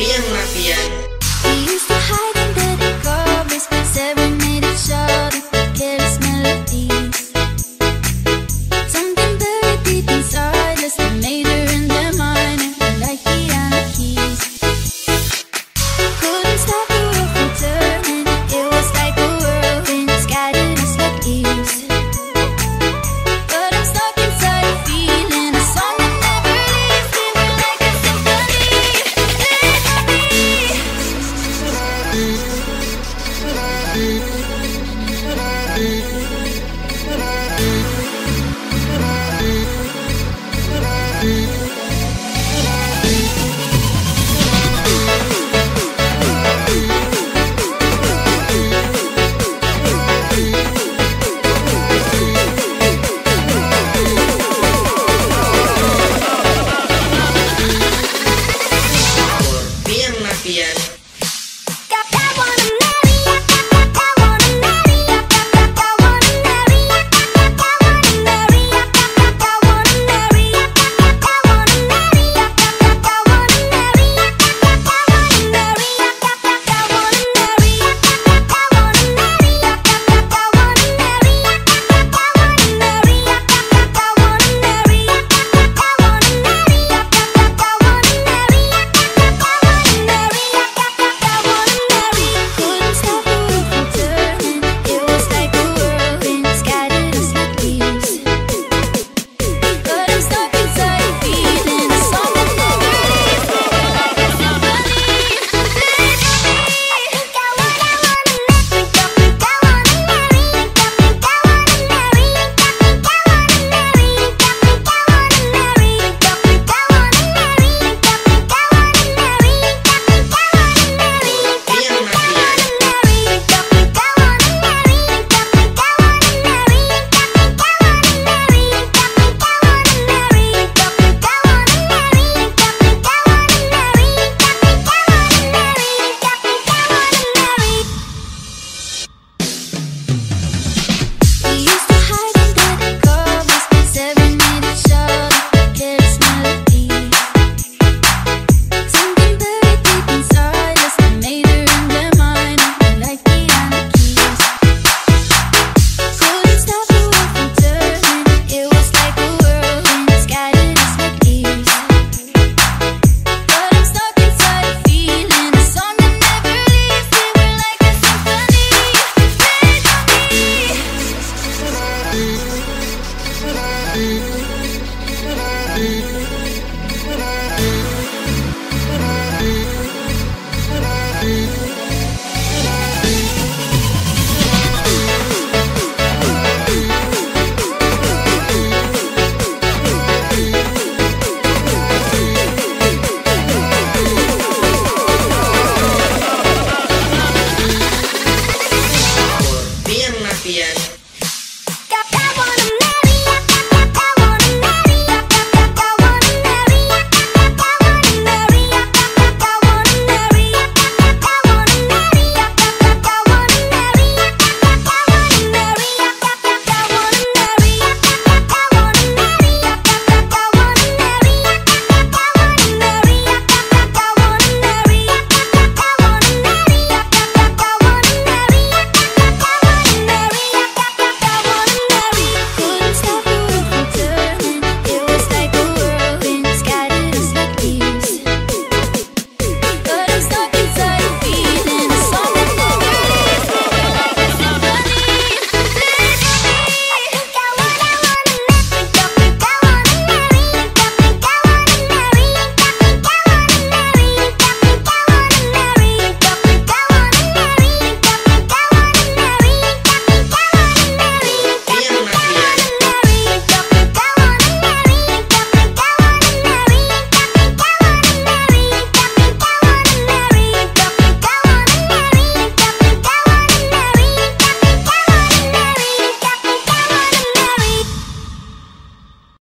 bien napier.